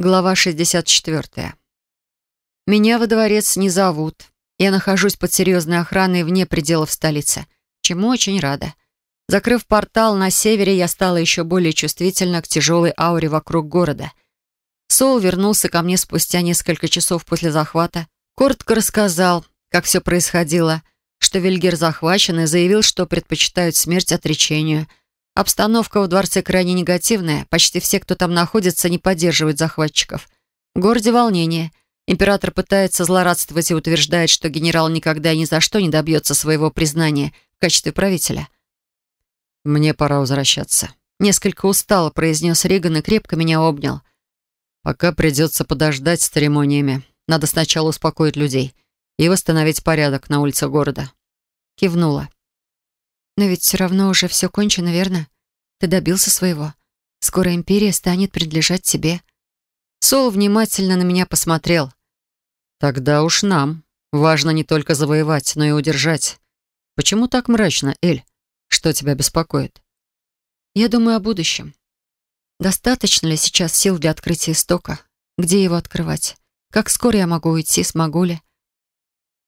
Глава 64. Меня во дворец не зовут. Я нахожусь под серьезной охраной вне пределов столицы, чему очень рада. Закрыв портал на севере, я стала еще более чувствительна к тяжелой ауре вокруг города. Сол вернулся ко мне спустя несколько часов после захвата, коротко рассказал, как все происходило, что Вильгер захвачен и заявил, что предпочитают смерть отречению. Обстановка в дворце крайне негативная, почти все, кто там находится, не поддерживают захватчиков. В городе волнение — Император пытается злорадствовать и утверждает, что генерал никогда и ни за что не добьется своего признания в качестве правителя. «Мне пора возвращаться». Несколько устало произнес Риган и крепко меня обнял. «Пока придется подождать с церемониями. Надо сначала успокоить людей и восстановить порядок на улице города». Кивнула. «Но ведь все равно уже все кончено, верно? Ты добился своего. Скоро империя станет принадлежать тебе». Сол внимательно на меня посмотрел. Тогда уж нам. Важно не только завоевать, но и удержать. Почему так мрачно, Эль? Что тебя беспокоит? Я думаю о будущем. Достаточно ли сейчас сил для открытия истока? Где его открывать? Как скоро я могу уйти, смогу ли?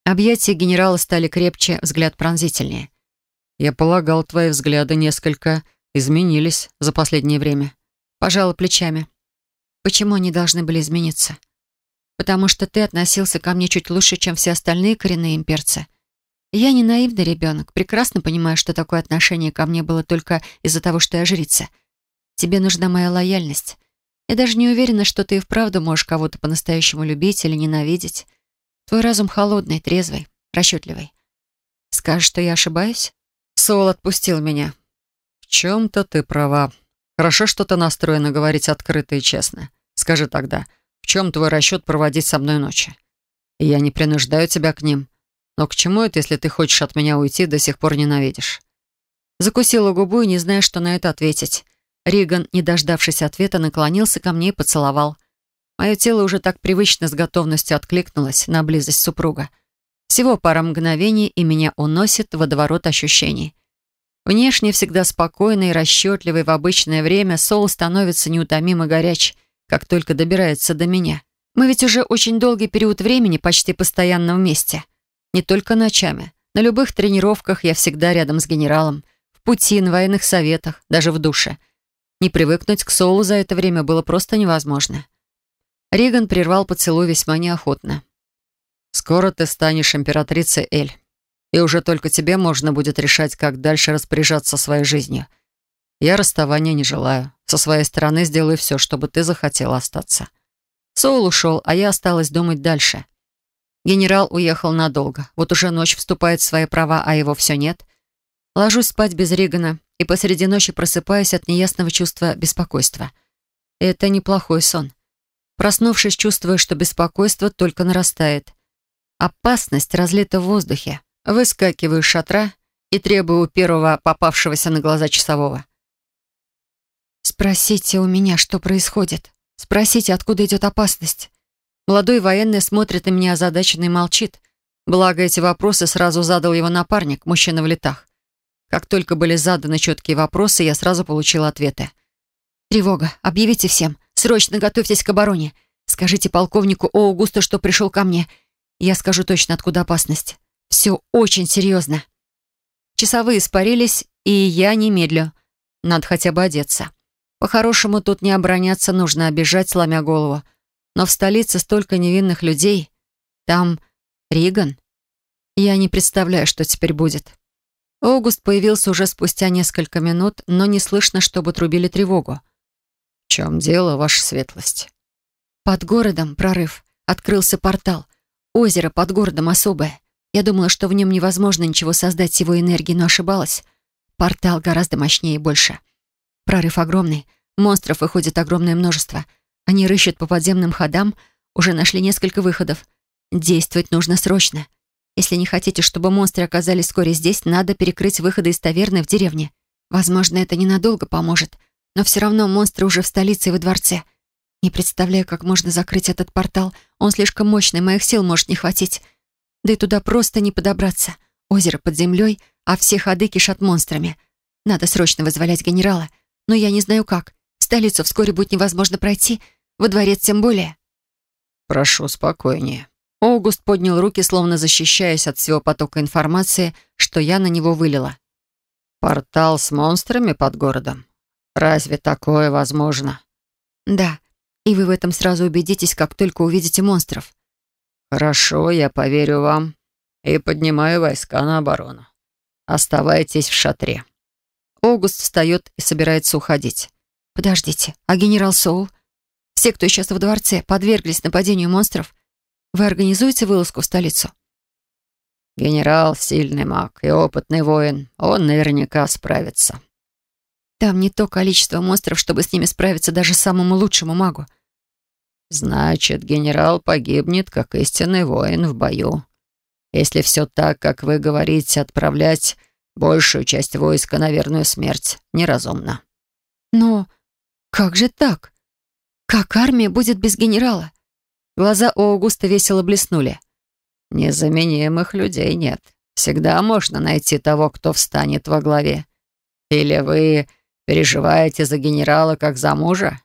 Объятия генерала стали крепче, взгляд пронзительнее. Я полагал, твои взгляды несколько изменились за последнее время. Пожала плечами. Почему они должны были измениться? потому что ты относился ко мне чуть лучше, чем все остальные коренные имперцы. Я не наивный ребенок, прекрасно понимаю, что такое отношение ко мне было только из-за того, что я жрица. Тебе нужна моя лояльность. Я даже не уверена, что ты и вправду можешь кого-то по-настоящему любить или ненавидеть. Твой разум холодный, трезвый, расчетливый. Скажешь, что я ошибаюсь? Сол отпустил меня. В чем-то ты права. Хорошо, что ты настроена говорить открыто и честно. Скажи тогда, — в чем твой расчет проводить со мной ночи? Я не принуждаю тебя к ним. Но к чему это, если ты хочешь от меня уйти, до сих пор ненавидишь?» Закусила губу и не зная, что на это ответить. Риган, не дождавшись ответа, наклонился ко мне и поцеловал. Мое тело уже так привычно с готовностью откликнулось на близость супруга. Всего пара мгновений, и меня уносит водоворот ощущений. Внешне всегда спокойный и расчетливый в обычное время, Сол становится неутомимо горяч — как только добирается до меня. Мы ведь уже очень долгий период времени почти постоянно вместе. Не только ночами. На любых тренировках я всегда рядом с генералом. В пути, на военных советах, даже в душе. Не привыкнуть к Солу за это время было просто невозможно. Риган прервал поцелуй весьма неохотно. «Скоро ты станешь императрицей Эль, и уже только тебе можно будет решать, как дальше распоряжаться своей жизнью. Я расставания не желаю. Со своей стороны сделаю все, чтобы ты захотела остаться». Соул ушел, а я осталась думать дальше. Генерал уехал надолго. Вот уже ночь вступает в свои права, а его все нет. Ложусь спать без Ригана и посреди ночи просыпаюсь от неясного чувства беспокойства. Это неплохой сон. Проснувшись, чувствую, что беспокойство только нарастает. Опасность разлита в воздухе. Выскакиваю из шатра и требую у первого попавшегося на глаза часового. «Спросите у меня, что происходит. Спросите, откуда идет опасность». Молодой военный смотрит на меня озадаченно и молчит. Благо, эти вопросы сразу задал его напарник, мужчина в летах. Как только были заданы четкие вопросы, я сразу получила ответы. «Тревога. Объявите всем. Срочно готовьтесь к обороне. Скажите полковнику Оугусту, что пришел ко мне. Я скажу точно, откуда опасность. Все очень серьезно». Часовые испарились, и я немедлю. Надо хотя бы одеться. По-хорошему тут не обороняться, нужно обижать, сломя голову. Но в столице столько невинных людей. Там Риган. Я не представляю, что теперь будет. Огуст появился уже спустя несколько минут, но не слышно, чтобы трубили тревогу. «В чем дело, ваша светлость?» «Под городом прорыв. Открылся портал. Озеро под городом особое. Я думала, что в нем невозможно ничего создать с его энергией, но ошибалась. Портал гораздо мощнее и больше. Прорыв огромный. Монстров выходит огромное множество. Они рыщут по подземным ходам, уже нашли несколько выходов. Действовать нужно срочно. Если не хотите, чтобы монстры оказались вскоре здесь, надо перекрыть выходы из таверны в деревне. Возможно, это ненадолго поможет, но все равно монстры уже в столице и во дворце. Не представляю, как можно закрыть этот портал. Он слишком мощный, моих сил может не хватить. Да и туда просто не подобраться. Озеро под землей, а все ходы кишат монстрами. Надо срочно вызволять генерала — но я не знаю как. Столицу вскоре будет невозможно пройти. Во дворец тем более». «Прошу спокойнее». Огуст поднял руки, словно защищаясь от всего потока информации, что я на него вылила. «Портал с монстрами под городом? Разве такое возможно?» «Да, и вы в этом сразу убедитесь, как только увидите монстров». «Хорошо, я поверю вам и поднимаю войска на оборону. Оставайтесь в шатре». Огуст встает и собирается уходить. «Подождите, а генерал Соул? Все, кто сейчас во дворце, подверглись нападению монстров. Вы организуете вылазку в столицу?» «Генерал — сильный маг и опытный воин. Он наверняка справится». «Там не то количество монстров, чтобы с ними справиться даже самому лучшему магу». «Значит, генерал погибнет, как истинный воин в бою. Если все так, как вы говорите, отправлять большую часть войска на верную смерть неразумно». «Но как же так? Как армия будет без генерала?» Глаза у Аугуста весело блеснули. «Незаменимых людей нет. Всегда можно найти того, кто встанет во главе. Или вы переживаете за генерала как за мужа?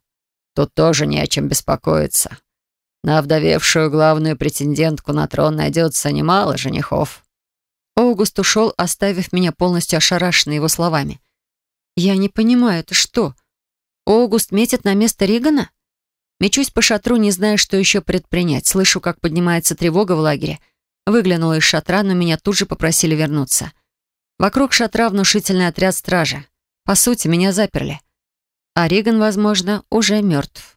Тут тоже не о чем беспокоиться. На вдовевшую главную претендентку на трон найдется немало женихов». Аугуст ушел, оставив меня полностью ошарашенной его словами. «Я не понимаю, это что? Аугуст метит на место Ригана?» Мечусь по шатру, не зная, что еще предпринять. Слышу, как поднимается тревога в лагере. Выглянула из шатра, но меня тут же попросили вернуться. Вокруг шатра внушительный отряд стражи. По сути, меня заперли. А Риган, возможно, уже мертв.